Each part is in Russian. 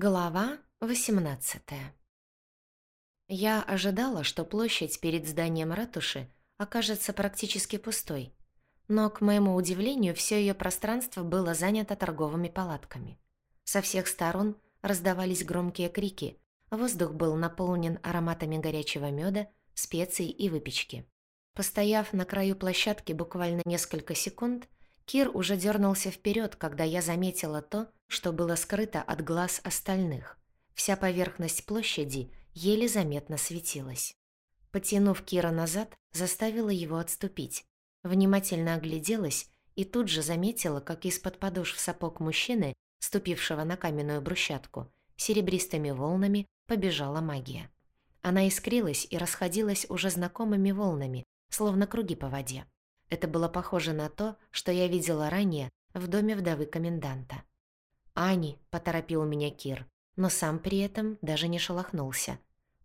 Глава 18 Я ожидала, что площадь перед зданием ратуши окажется практически пустой, но, к моему удивлению, все ее пространство было занято торговыми палатками. Со всех сторон раздавались громкие крики, воздух был наполнен ароматами горячего меда, специй и выпечки. Постояв на краю площадки буквально несколько секунд, Кир уже дернулся вперед, когда я заметила то, что было скрыто от глаз остальных. Вся поверхность площади еле заметно светилась. Потянув Кира назад, заставила его отступить. Внимательно огляделась и тут же заметила, как из-под подошв сапог мужчины, ступившего на каменную брусчатку, серебристыми волнами побежала магия. Она искрилась и расходилась уже знакомыми волнами, словно круги по воде. Это было похоже на то, что я видела ранее в доме вдовы коменданта. «Ани», — поторопил меня Кир, но сам при этом даже не шелохнулся.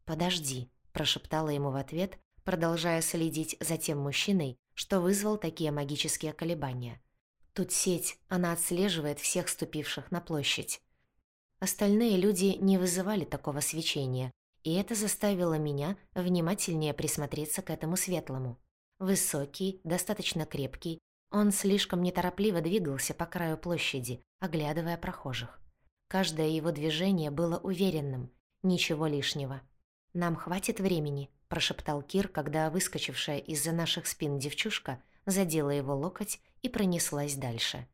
«Подожди», — прошептала ему в ответ, продолжая следить за тем мужчиной, что вызвал такие магические колебания. «Тут сеть, она отслеживает всех ступивших на площадь». Остальные люди не вызывали такого свечения, и это заставило меня внимательнее присмотреться к этому светлому. Высокий, достаточно крепкий, он слишком неторопливо двигался по краю площади, оглядывая прохожих. Каждое его движение было уверенным, ничего лишнего. «Нам хватит времени», – прошептал Кир, когда выскочившая из-за наших спин девчушка задела его локоть и пронеслась дальше.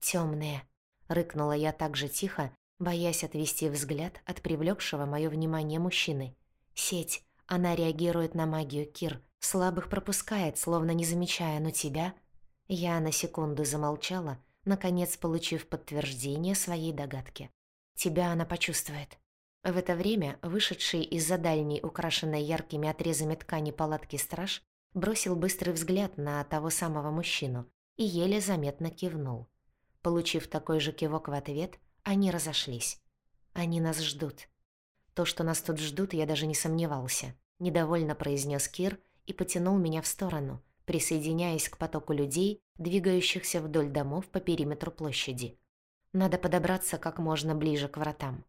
«Тёмные», – рыкнула я так же тихо, боясь отвести взгляд от привлекшего мое внимание мужчины. «Сеть, она реагирует на магию, Кир, Слабых пропускает, словно не замечая, но тебя... Я на секунду замолчала, наконец получив подтверждение своей догадки. Тебя она почувствует. В это время вышедший из-за дальней, украшенной яркими отрезами ткани палатки страж, бросил быстрый взгляд на того самого мужчину и еле заметно кивнул. Получив такой же кивок в ответ, они разошлись. Они нас ждут. То, что нас тут ждут, я даже не сомневался. Недовольно произнес Кир, и потянул меня в сторону, присоединяясь к потоку людей, двигающихся вдоль домов по периметру площади. Надо подобраться как можно ближе к вратам.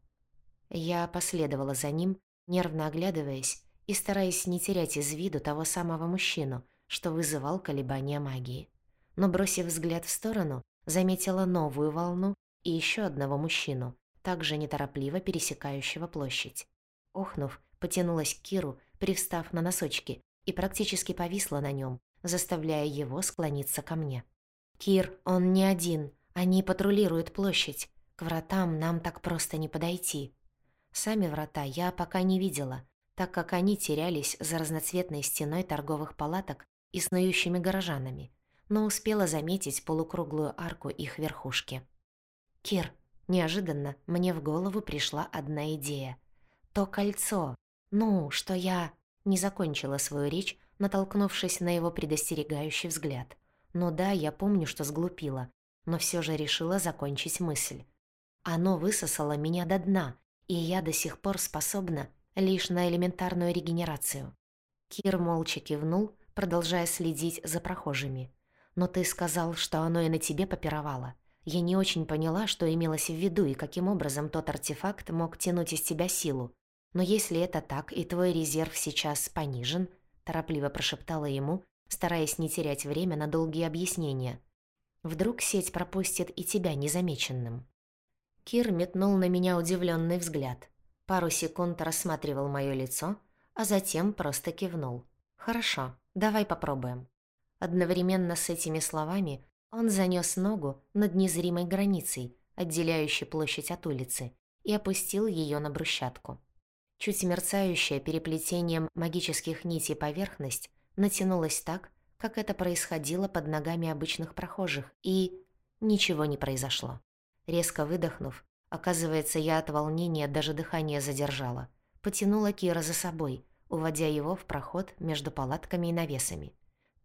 Я последовала за ним, нервно оглядываясь и стараясь не терять из виду того самого мужчину, что вызывал колебания магии. Но, бросив взгляд в сторону, заметила новую волну и еще одного мужчину, также неторопливо пересекающего площадь. Охнув, потянулась к Киру, привстав на носочки, и практически повисла на нем, заставляя его склониться ко мне. «Кир, он не один. Они патрулируют площадь. К вратам нам так просто не подойти». Сами врата я пока не видела, так как они терялись за разноцветной стеной торговых палаток и снующими горожанами, но успела заметить полукруглую арку их верхушки. «Кир, неожиданно мне в голову пришла одна идея. То кольцо. Ну, что я...» Не закончила свою речь, натолкнувшись на его предостерегающий взгляд. Ну да, я помню, что сглупила, но все же решила закончить мысль. Оно высосало меня до дна, и я до сих пор способна лишь на элементарную регенерацию. Кир молча кивнул, продолжая следить за прохожими. «Но ты сказал, что оно и на тебе попировало. Я не очень поняла, что имелось в виду и каким образом тот артефакт мог тянуть из тебя силу. Но если это так, и твой резерв сейчас понижен, торопливо прошептала ему, стараясь не терять время на долгие объяснения. Вдруг сеть пропустит и тебя незамеченным. Кир метнул на меня удивленный взгляд. Пару секунд рассматривал мое лицо, а затем просто кивнул. «Хорошо, давай попробуем». Одновременно с этими словами он занёс ногу над незримой границей, отделяющей площадь от улицы, и опустил её на брусчатку. Чуть мерцающая переплетением магических нитей поверхность натянулась так, как это происходило под ногами обычных прохожих, и ничего не произошло. Резко выдохнув, оказывается, я от волнения даже дыхание задержала, потянула Кира за собой, уводя его в проход между палатками и навесами.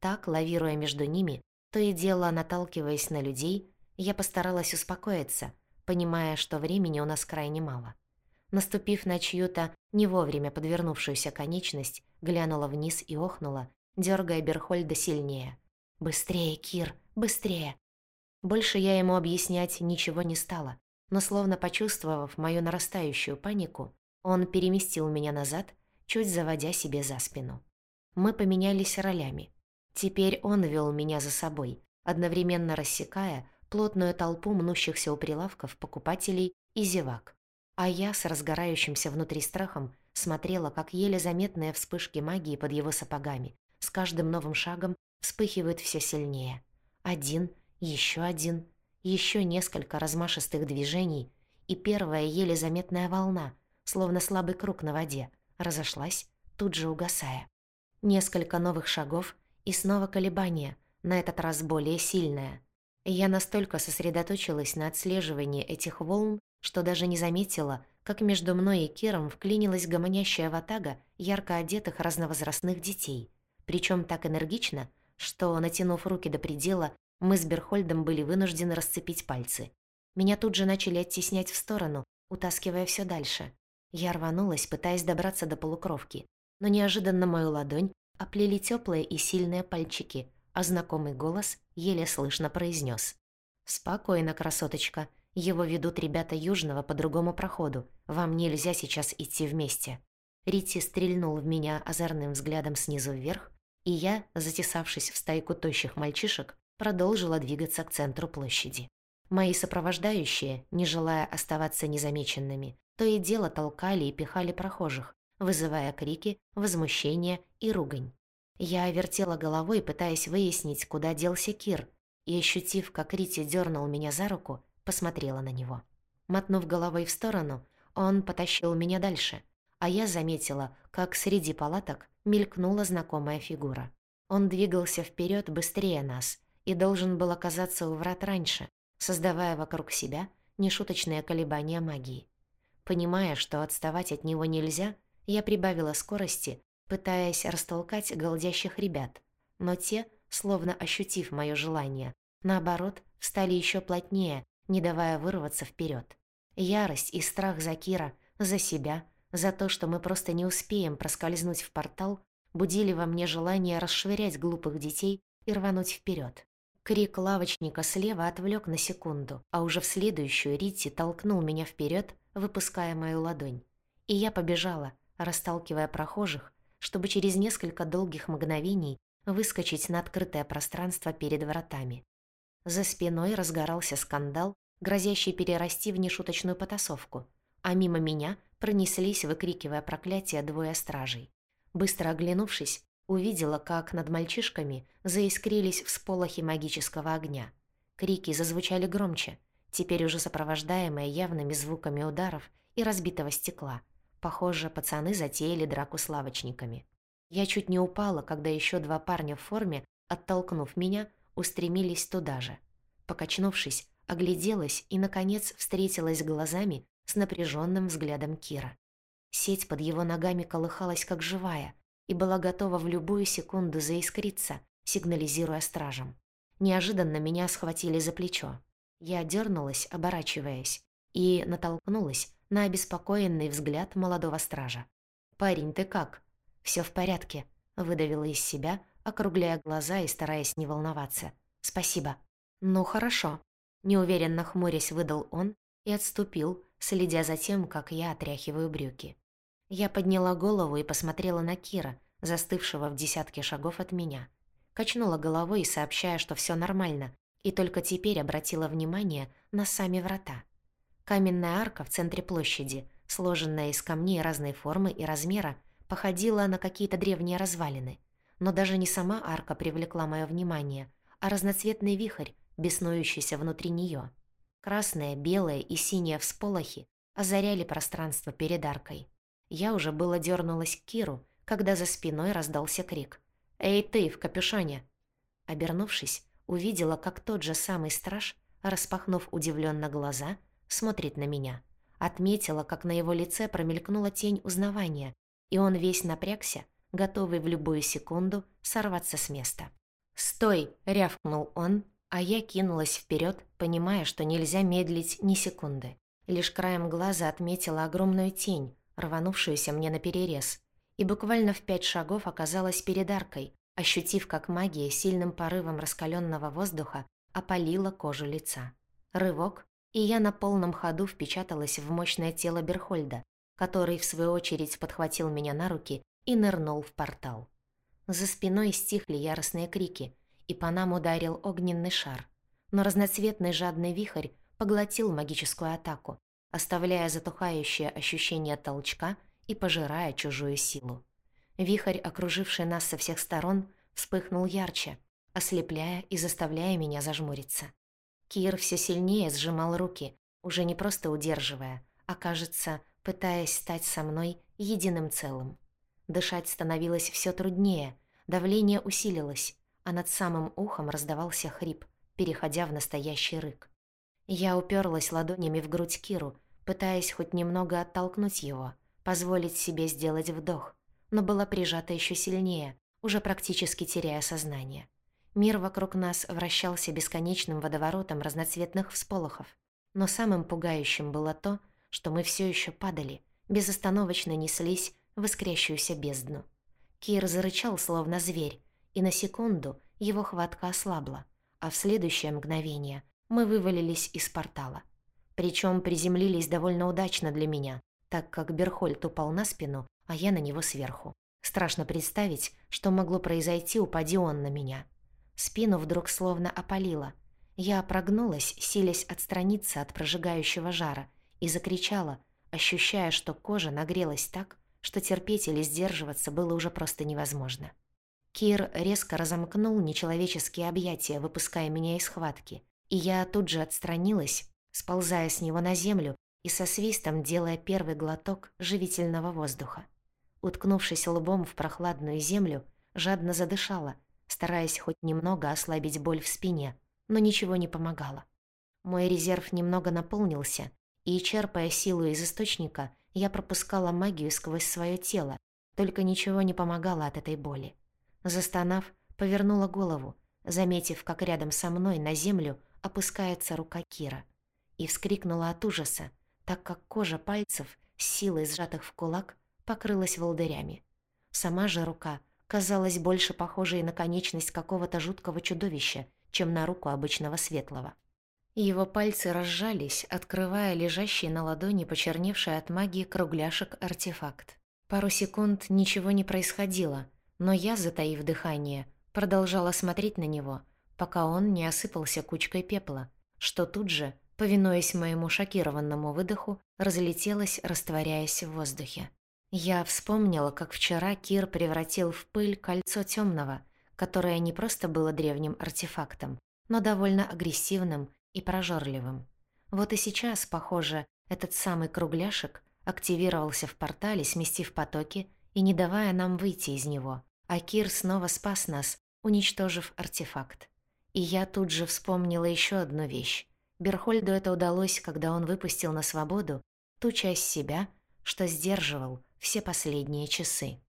Так, лавируя между ними, то и дело наталкиваясь на людей, я постаралась успокоиться, понимая, что времени у нас крайне мало. Наступив на чью-то не вовремя подвернувшуюся конечность, глянула вниз и охнула, дергая Берхольда сильнее. «Быстрее, Кир, быстрее!» Больше я ему объяснять ничего не стала, но словно почувствовав мою нарастающую панику, он переместил меня назад, чуть заводя себе за спину. Мы поменялись ролями. Теперь он вел меня за собой, одновременно рассекая плотную толпу мнущихся у прилавков покупателей и зевак. А я с разгорающимся внутри страхом смотрела, как еле заметные вспышки магии под его сапогами с каждым новым шагом вспыхивают все сильнее. Один, еще один, еще несколько размашистых движений, и первая еле заметная волна, словно слабый круг на воде, разошлась, тут же угасая. Несколько новых шагов и снова колебания, на этот раз более сильное. Я настолько сосредоточилась на отслеживании этих волн, что даже не заметила, как между мной и Киром вклинилась гомонящая ватага ярко одетых разновозрастных детей. Причем так энергично, что, натянув руки до предела, мы с Берхольдом были вынуждены расцепить пальцы. Меня тут же начали оттеснять в сторону, утаскивая все дальше. Я рванулась, пытаясь добраться до полукровки, но неожиданно мою ладонь оплели теплые и сильные пальчики, а знакомый голос еле слышно произнес: «Спокойно, красоточка. Его ведут ребята Южного по другому проходу. Вам нельзя сейчас идти вместе». Рити стрельнул в меня озорным взглядом снизу вверх, и я, затесавшись в стайку тощих мальчишек, продолжила двигаться к центру площади. Мои сопровождающие, не желая оставаться незамеченными, то и дело толкали и пихали прохожих, вызывая крики, возмущение и ругань. Я вертела головой, пытаясь выяснить, куда делся Кир, и, ощутив, как Рити дернул меня за руку, посмотрела на него. Мотнув головой в сторону, он потащил меня дальше, а я заметила, как среди палаток мелькнула знакомая фигура. Он двигался вперед быстрее нас и должен был оказаться у врат раньше, создавая вокруг себя нешуточные колебания магии. Понимая, что отставать от него нельзя, я прибавила скорости, пытаясь растолкать голдящих ребят, но те, словно ощутив мое желание, наоборот, стали еще плотнее, не давая вырваться вперед. Ярость и страх за Кира, за себя, за то, что мы просто не успеем проскользнуть в портал, будили во мне желание расшвырять глупых детей и рвануть вперед. Крик лавочника слева отвлек на секунду, а уже в следующую Рити толкнул меня вперед, выпуская мою ладонь. И я побежала, расталкивая прохожих, чтобы через несколько долгих мгновений выскочить на открытое пространство перед вратами. За спиной разгорался скандал, грозящий перерасти в нешуточную потасовку, а мимо меня пронеслись, выкрикивая проклятия, двое стражей. Быстро оглянувшись, Увидела, как над мальчишками заискрились всполохи магического огня. Крики зазвучали громче, теперь уже сопровождаемые явными звуками ударов и разбитого стекла. Похоже, пацаны затеяли драку с лавочниками. Я чуть не упала, когда еще два парня в форме, оттолкнув меня, устремились туда же. Покачнувшись, огляделась и, наконец, встретилась глазами с напряженным взглядом Кира. Сеть под его ногами колыхалась, как живая, и была готова в любую секунду заискриться, сигнализируя стражам. Неожиданно меня схватили за плечо. Я дернулась, оборачиваясь, и натолкнулась на обеспокоенный взгляд молодого стража. «Парень, ты как?» «Всё в порядке», — выдавила из себя, округляя глаза и стараясь не волноваться. «Спасибо». «Ну, хорошо», — неуверенно хмурясь выдал он и отступил, следя за тем, как я отряхиваю брюки. Я подняла голову и посмотрела на Кира, застывшего в десятке шагов от меня. Качнула головой, сообщая, что все нормально, и только теперь обратила внимание на сами врата. Каменная арка в центре площади, сложенная из камней разной формы и размера, походила на какие-то древние развалины. Но даже не сама арка привлекла мое внимание, а разноцветный вихрь, беснующийся внутри нее. Красные, белые и синие всполохи озаряли пространство перед аркой. Я уже было дернулась к Киру, когда за спиной раздался крик. «Эй, ты, в капюшоне!» Обернувшись, увидела, как тот же самый страж, распахнув удивленно глаза, смотрит на меня. Отметила, как на его лице промелькнула тень узнавания, и он весь напрягся, готовый в любую секунду сорваться с места. «Стой!» — рявкнул он, а я кинулась вперед, понимая, что нельзя медлить ни секунды. Лишь краем глаза отметила огромную тень, рванувшуюся мне на перерез, и буквально в пять шагов оказалась перед аркой, ощутив, как магия сильным порывом раскаленного воздуха опалила кожу лица. Рывок, и я на полном ходу впечаталась в мощное тело Берхольда, который, в свою очередь, подхватил меня на руки и нырнул в портал. За спиной стихли яростные крики, и по нам ударил огненный шар. Но разноцветный жадный вихрь поглотил магическую атаку, оставляя затухающее ощущение толчка и пожирая чужую силу. Вихрь, окруживший нас со всех сторон, вспыхнул ярче, ослепляя и заставляя меня зажмуриться. Кир все сильнее сжимал руки, уже не просто удерживая, а, кажется, пытаясь стать со мной единым целым. Дышать становилось все труднее, давление усилилось, а над самым ухом раздавался хрип, переходя в настоящий рык. Я уперлась ладонями в грудь Киру, пытаясь хоть немного оттолкнуть его, позволить себе сделать вдох, но была прижата еще сильнее, уже практически теряя сознание. Мир вокруг нас вращался бесконечным водоворотом разноцветных всполохов, но самым пугающим было то, что мы все еще падали, безостановочно неслись в искрящуюся бездну. Кир зарычал, словно зверь, и на секунду его хватка ослабла, а в следующее мгновение мы вывалились из портала. Причем приземлились довольно удачно для меня, так как Берхольд упал на спину, а я на него сверху. Страшно представить, что могло произойти, упади он на меня. Спину вдруг словно опалило. Я прогнулась, силясь отстраниться от прожигающего жара, и закричала, ощущая, что кожа нагрелась так, что терпеть или сдерживаться было уже просто невозможно. Кир резко разомкнул нечеловеческие объятия, выпуская меня из схватки, и я тут же отстранилась, сползая с него на землю и со свистом делая первый глоток живительного воздуха. Уткнувшись лбом в прохладную землю, жадно задышала, стараясь хоть немного ослабить боль в спине, но ничего не помогало. Мой резерв немного наполнился, и, черпая силу из источника, я пропускала магию сквозь свое тело, только ничего не помогало от этой боли. Застонав, повернула голову, заметив, как рядом со мной на землю опускается рука Кира, и вскрикнула от ужаса, так как кожа пальцев, силой сжатых в кулак, покрылась волдырями. Сама же рука казалась больше похожей на конечность какого-то жуткого чудовища, чем на руку обычного светлого. Его пальцы разжались, открывая лежащий на ладони почерневший от магии кругляшек артефакт. Пару секунд ничего не происходило, но я, затаив дыхание, продолжала смотреть на него, пока он не осыпался кучкой пепла, что тут же, повинуясь моему шокированному выдоху, разлетелось, растворяясь в воздухе. Я вспомнила, как вчера Кир превратил в пыль кольцо темного, которое не просто было древним артефактом, но довольно агрессивным и прожорливым. Вот и сейчас, похоже, этот самый кругляшек активировался в портале, сместив потоки и не давая нам выйти из него. А Кир снова спас нас, уничтожив артефакт. И я тут же вспомнила еще одну вещь. Берхольду это удалось, когда он выпустил на свободу ту часть себя, что сдерживал все последние часы.